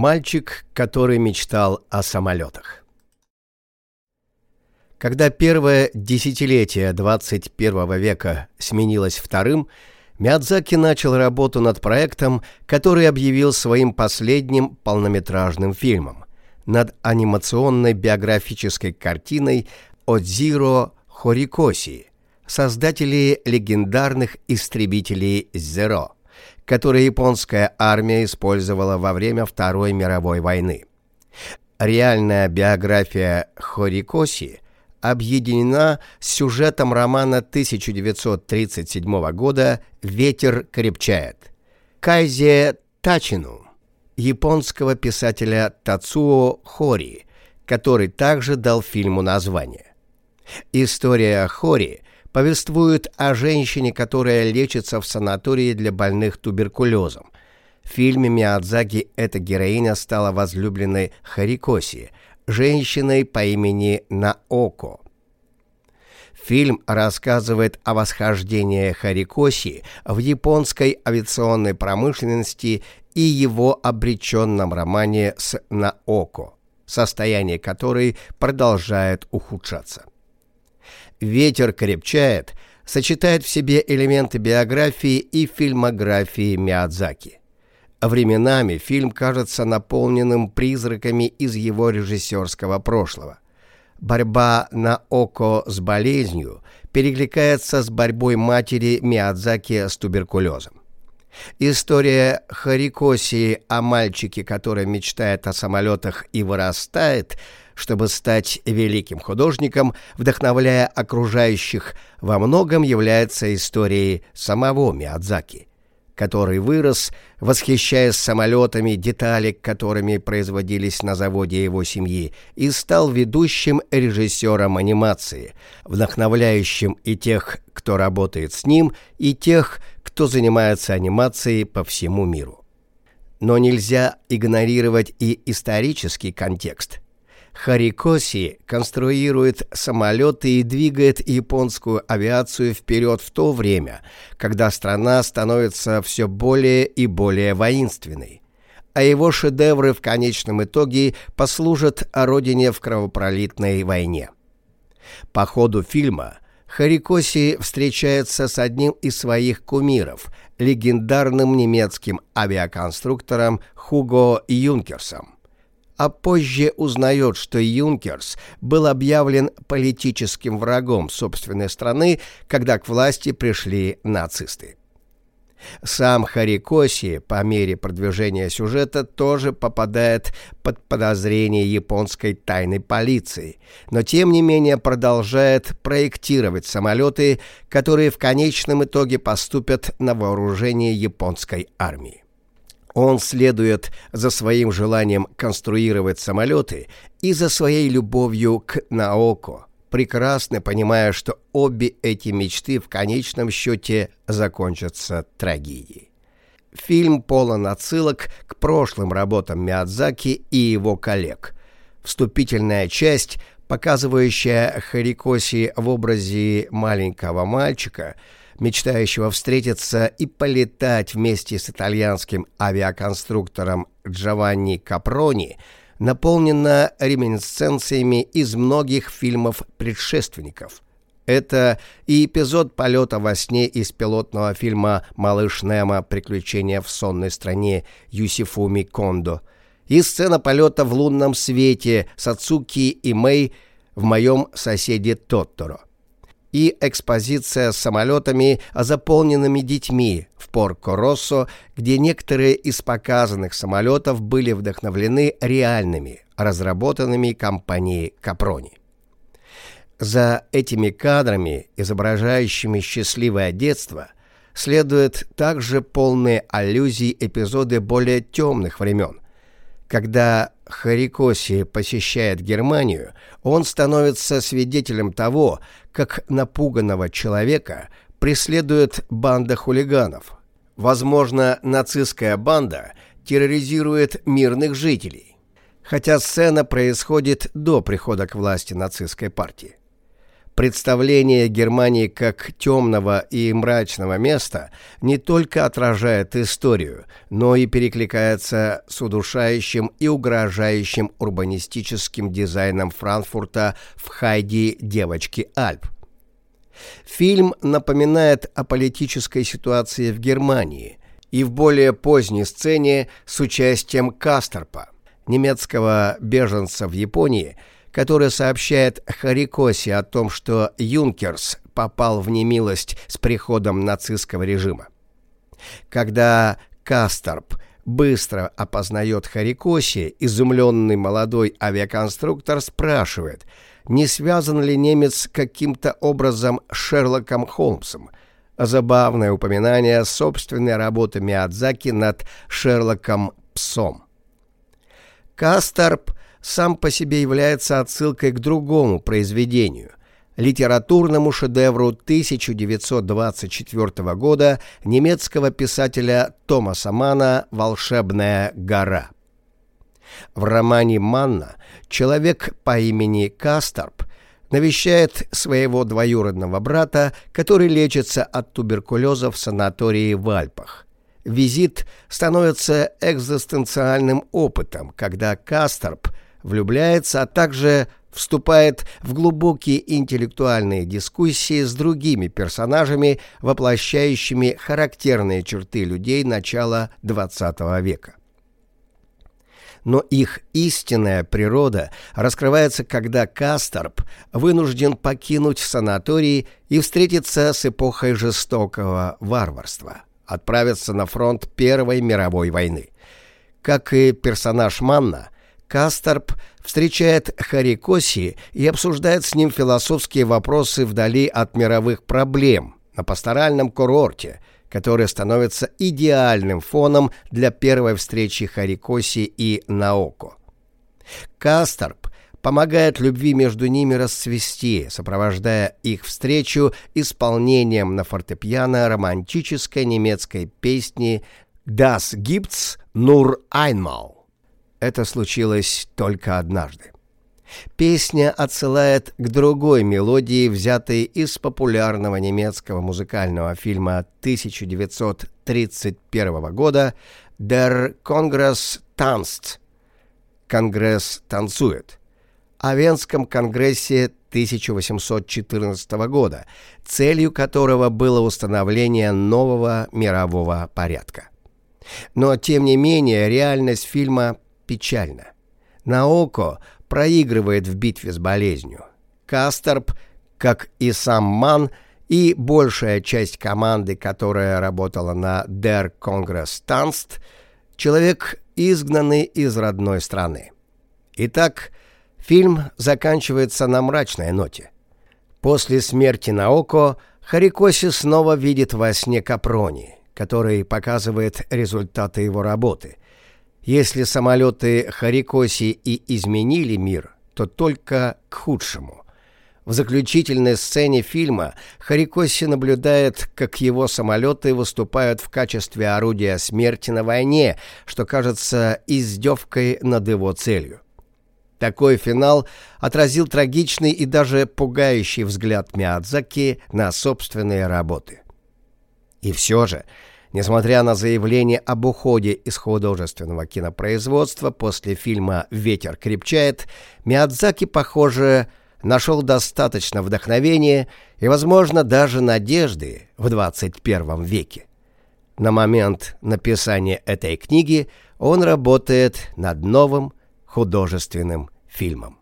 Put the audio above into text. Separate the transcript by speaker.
Speaker 1: Мальчик, который мечтал о самолетах. Когда первое десятилетие 21 века сменилось вторым, Миядзаки начал работу над проектом, который объявил своим последним полнометражным фильмом, над анимационной биографической картиной «Одзиро Хорикоси», создателей легендарных истребителей «Зеро», которые японская армия использовала во время Второй мировой войны. Реальная биография Хорикоси объединена с сюжетом романа 1937 года «Ветер крепчает». Кайзе Тачину, японского писателя Тацуо Хори, который также дал фильму название. История Хори повествует о женщине, которая лечится в санатории для больных туберкулезом. В фильме Миядзаки эта героиня стала возлюбленной Харикоси, женщиной по имени Наоко. Фильм рассказывает о восхождении Харикоси в японской авиационной промышленности и его обреченном романе с Наоко, состояние которой продолжает ухудшаться. «Ветер крепчает» сочетает в себе элементы биографии и фильмографии Миядзаки. Временами фильм кажется наполненным призраками из его режиссерского прошлого. Борьба на око с болезнью перекликается с борьбой матери Миядзаки с туберкулезом. История Харикоси о мальчике, который мечтает о самолетах и вырастает, чтобы стать великим художником, вдохновляя окружающих, во многом является историей самого Миядзаки который вырос, восхищаясь самолетами, детали, которыми производились на заводе его семьи, и стал ведущим режиссером анимации, вдохновляющим и тех, кто работает с ним, и тех, кто занимается анимацией по всему миру. Но нельзя игнорировать и исторический контекст – Харикоси конструирует самолеты и двигает японскую авиацию вперед в то время, когда страна становится все более и более воинственной. А его шедевры в конечном итоге послужат о родине в кровопролитной войне. По ходу фильма Харикоси встречается с одним из своих кумиров, легендарным немецким авиаконструктором Хуго Юнкерсом а позже узнает, что Юнкерс был объявлен политическим врагом собственной страны, когда к власти пришли нацисты. Сам Харикоси по мере продвижения сюжета тоже попадает под подозрение японской тайной полиции, но тем не менее продолжает проектировать самолеты, которые в конечном итоге поступят на вооружение японской армии. Он следует за своим желанием конструировать самолеты и за своей любовью к Наоко, прекрасно понимая, что обе эти мечты в конечном счете закончатся трагедией. Фильм полон отсылок к прошлым работам Миядзаки и его коллег. Вступительная часть, показывающая Харикоси в образе маленького мальчика – мечтающего встретиться и полетать вместе с итальянским авиаконструктором Джованни Капрони, наполнена реминесценциями из многих фильмов предшественников. Это и эпизод полета во сне из пилотного фильма «Малыш Немо. Приключения в сонной стране» Юсифуми Кондо, и сцена полета в лунном свете Сацуки и Мэй в моем соседе Тотторо и экспозиция с самолетами, заполненными детьми в Порко-Россо, где некоторые из показанных самолетов были вдохновлены реальными, разработанными компанией Капрони. За этими кадрами, изображающими счастливое детство, следуют также полные аллюзии эпизоды более темных времен, когда Харикоси посещает Германию, он становится свидетелем того, как напуганного человека преследует банда хулиганов. Возможно, нацистская банда терроризирует мирных жителей, хотя сцена происходит до прихода к власти нацистской партии. Представление Германии как темного и мрачного места не только отражает историю, но и перекликается с удушающим и угрожающим урбанистическим дизайном Франкфурта в «Хайди. Девочки Альп». Фильм напоминает о политической ситуации в Германии и в более поздней сцене с участием Кастерпа, немецкого беженца в Японии – который сообщает Харикосе о том, что Юнкерс попал в немилость с приходом нацистского режима. Когда Касторп быстро опознает Харикоси, изумленный молодой авиаконструктор спрашивает, не связан ли немец каким-то образом с Шерлоком Холмсом. Забавное упоминание собственной работы Миядзаки над Шерлоком Псом. Касторп сам по себе является отсылкой к другому произведению – литературному шедевру 1924 года немецкого писателя Томаса Мана «Волшебная гора». В романе Манна человек по имени Касторп навещает своего двоюродного брата, который лечится от туберкулеза в санатории в Альпах. Визит становится экзистенциальным опытом, когда Касторп – влюбляется, а также вступает в глубокие интеллектуальные дискуссии с другими персонажами, воплощающими характерные черты людей начала XX века. Но их истинная природа раскрывается, когда Касторп вынужден покинуть санаторий и встретиться с эпохой жестокого варварства, отправиться на фронт Первой мировой войны. Как и персонаж Манна – Касторп встречает Харикоси и обсуждает с ним философские вопросы вдали от мировых проблем на пасторальном курорте, который становится идеальным фоном для первой встречи Харикоси и Наоко. Касторп помогает любви между ними расцвести, сопровождая их встречу исполнением на фортепиано романтической немецкой песни «Das gibt's nur einmal». Это случилось только однажды. Песня отсылает к другой мелодии, взятой из популярного немецкого музыкального фильма 1931 года «Der Kongress tanzt» – «Конгресс танцует» о Венском конгрессе 1814 года, целью которого было установление нового мирового порядка. Но, тем не менее, реальность фильма печально. Наоко проигрывает в битве с болезнью. Кастерп, как и сам Ман, и большая часть команды, которая работала на Der Congress Tanzt, человек, изгнанный из родной страны. Итак, фильм заканчивается на мрачной ноте. После смерти Наоко Харикоси снова видит во сне Капрони, который показывает результаты его работы, если самолеты Харикоси и изменили мир, то только к худшему. В заключительной сцене фильма Харикоси наблюдает, как его самолеты выступают в качестве орудия смерти на войне, что кажется издевкой над его целью. Такой финал отразил трагичный и даже пугающий взгляд Миядзаки на собственные работы. И все же Несмотря на заявление об уходе из художественного кинопроизводства после фильма «Ветер крепчает», Миядзаки, похоже, нашел достаточно вдохновения и, возможно, даже надежды в 21 веке. На момент написания этой книги он работает над новым художественным фильмом.